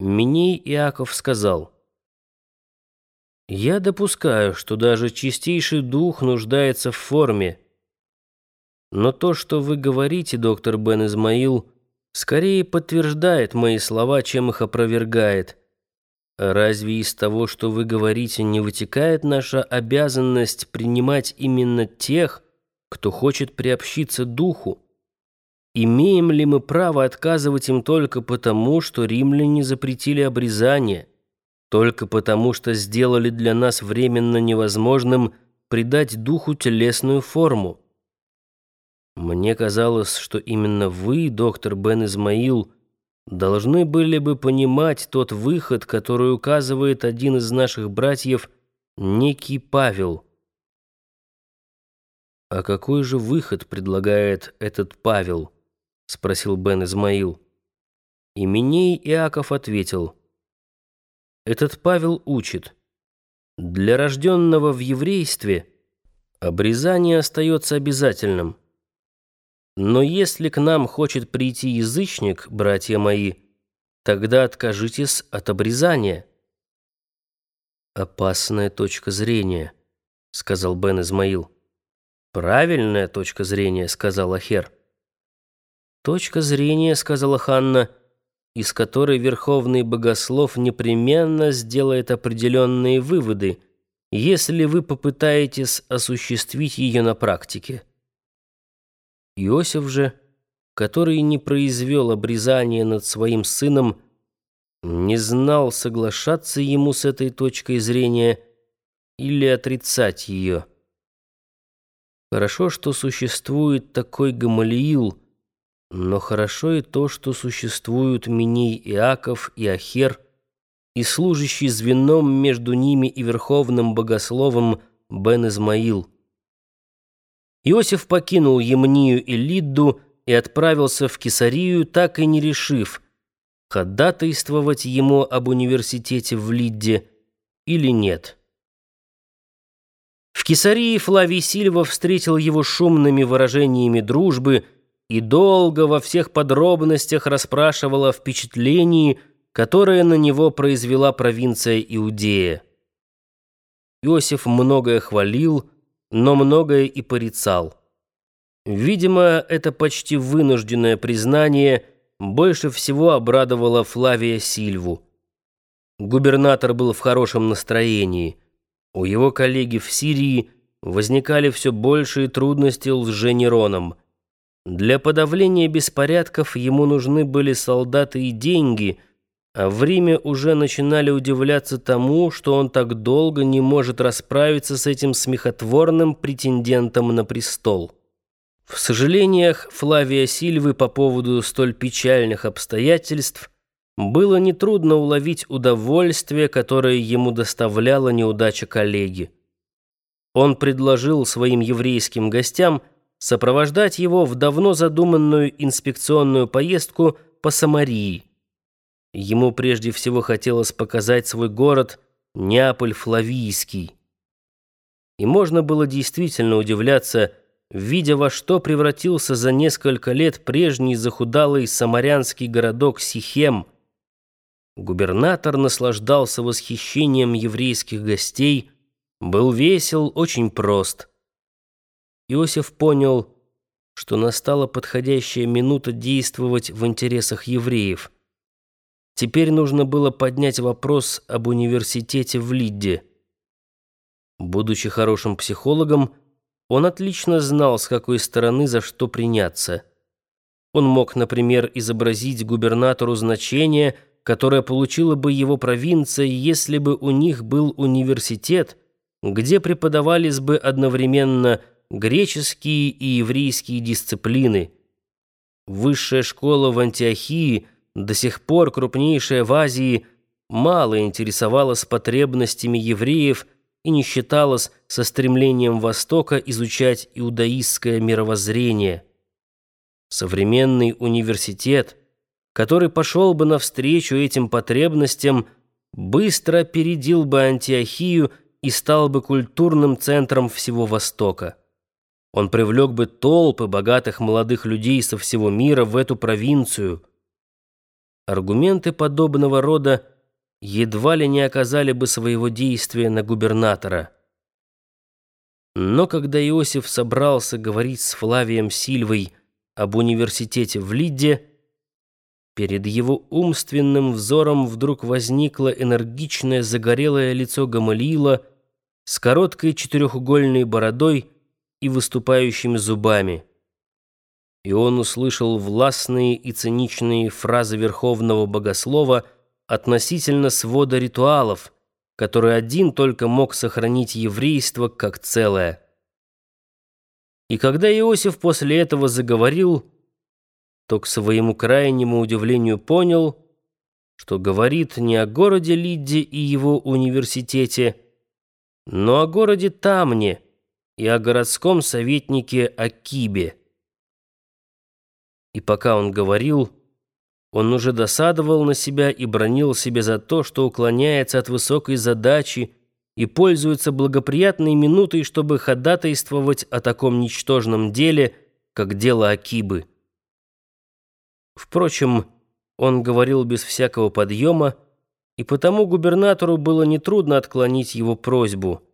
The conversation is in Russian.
Миней Иаков сказал, «Я допускаю, что даже чистейший дух нуждается в форме. Но то, что вы говорите, доктор Бен Измаил, скорее подтверждает мои слова, чем их опровергает. Разве из того, что вы говорите, не вытекает наша обязанность принимать именно тех, кто хочет приобщиться духу? Имеем ли мы право отказывать им только потому, что римляне запретили обрезание, только потому, что сделали для нас временно невозможным придать духу телесную форму? Мне казалось, что именно вы, доктор Бен Измаил, должны были бы понимать тот выход, который указывает один из наших братьев, некий Павел. А какой же выход предлагает этот Павел? — спросил Бен Измаил. Именей Иаков ответил. «Этот Павел учит. Для рожденного в еврействе обрезание остается обязательным. Но если к нам хочет прийти язычник, братья мои, тогда откажитесь от обрезания». «Опасная точка зрения», — сказал Бен Измаил. «Правильная точка зрения», — сказал Ахер. «Точка зрения», — сказала Ханна, «из которой верховный богослов непременно сделает определенные выводы, если вы попытаетесь осуществить ее на практике». Иосиф же, который не произвел обрезания над своим сыном, не знал, соглашаться ему с этой точкой зрения или отрицать ее. Хорошо, что существует такой Гамалиил, но хорошо и то, что существуют Миней Иаков и Ахер, и служащий звеном между ними и верховным богословом Бен Измаил. Иосиф покинул Емнию и Лидду и отправился в Кесарию, так и не решив, ходатайствовать ему об университете в Лидде или нет. В Кесарии Флавий Сильва встретил его шумными выражениями дружбы – и долго во всех подробностях расспрашивал о впечатлении, которое на него произвела провинция Иудея. Иосиф многое хвалил, но многое и порицал. Видимо, это почти вынужденное признание больше всего обрадовало Флавия Сильву. Губернатор был в хорошем настроении. У его коллеги в Сирии возникали все большие трудности лженероном – для подавления беспорядков ему нужны были солдаты и деньги, а в Риме уже начинали удивляться тому, что он так долго не может расправиться с этим смехотворным претендентом на престол. В сожалениях Флавия Сильвы по поводу столь печальных обстоятельств было нетрудно уловить удовольствие, которое ему доставляла неудача коллеги. Он предложил своим еврейским гостям – сопровождать его в давно задуманную инспекционную поездку по Самарии. Ему прежде всего хотелось показать свой город Неаполь Флавийский. И можно было действительно удивляться, видя во что превратился за несколько лет прежний захудалый самарянский городок Сихем. Губернатор наслаждался восхищением еврейских гостей, был весел, очень прост – Иосиф понял, что настала подходящая минута действовать в интересах евреев. Теперь нужно было поднять вопрос об университете в Лидде. Будучи хорошим психологом, он отлично знал, с какой стороны за что приняться. Он мог, например, изобразить губернатору значение, которое получила бы его провинция, если бы у них был университет, где преподавались бы одновременно греческие и еврейские дисциплины. Высшая школа в Антиохии, до сих пор крупнейшая в Азии, мало интересовалась потребностями евреев и не считалась со стремлением Востока изучать иудаистское мировоззрение. Современный университет, который пошел бы навстречу этим потребностям, быстро опередил бы Антиохию и стал бы культурным центром всего Востока. Он привлек бы толпы богатых молодых людей со всего мира в эту провинцию. аргументы подобного рода едва ли не оказали бы своего действия на губернатора. Но когда Иосиф собрался говорить с Флавием Сильвой об университете в Лидде, перед его умственным взором вдруг возникло энергичное загорелое лицо Гамалиила с короткой четырехугольной бородой и выступающими зубами. И он услышал властные и циничные фразы верховного богослова относительно свода ритуалов, который один только мог сохранить еврейство как целое. И когда Иосиф после этого заговорил, то к своему крайнему удивлению понял, что говорит не о городе Лидде и его университете, но о городе Тамне и о городском советнике Акибе. И пока он говорил, он уже досадовал на себя и бронил себя за то, что уклоняется от высокой задачи и пользуется благоприятной минутой, чтобы ходатайствовать о таком ничтожном деле, как дело Акибы. Впрочем, он говорил без всякого подъема, и потому губернатору было нетрудно отклонить его просьбу –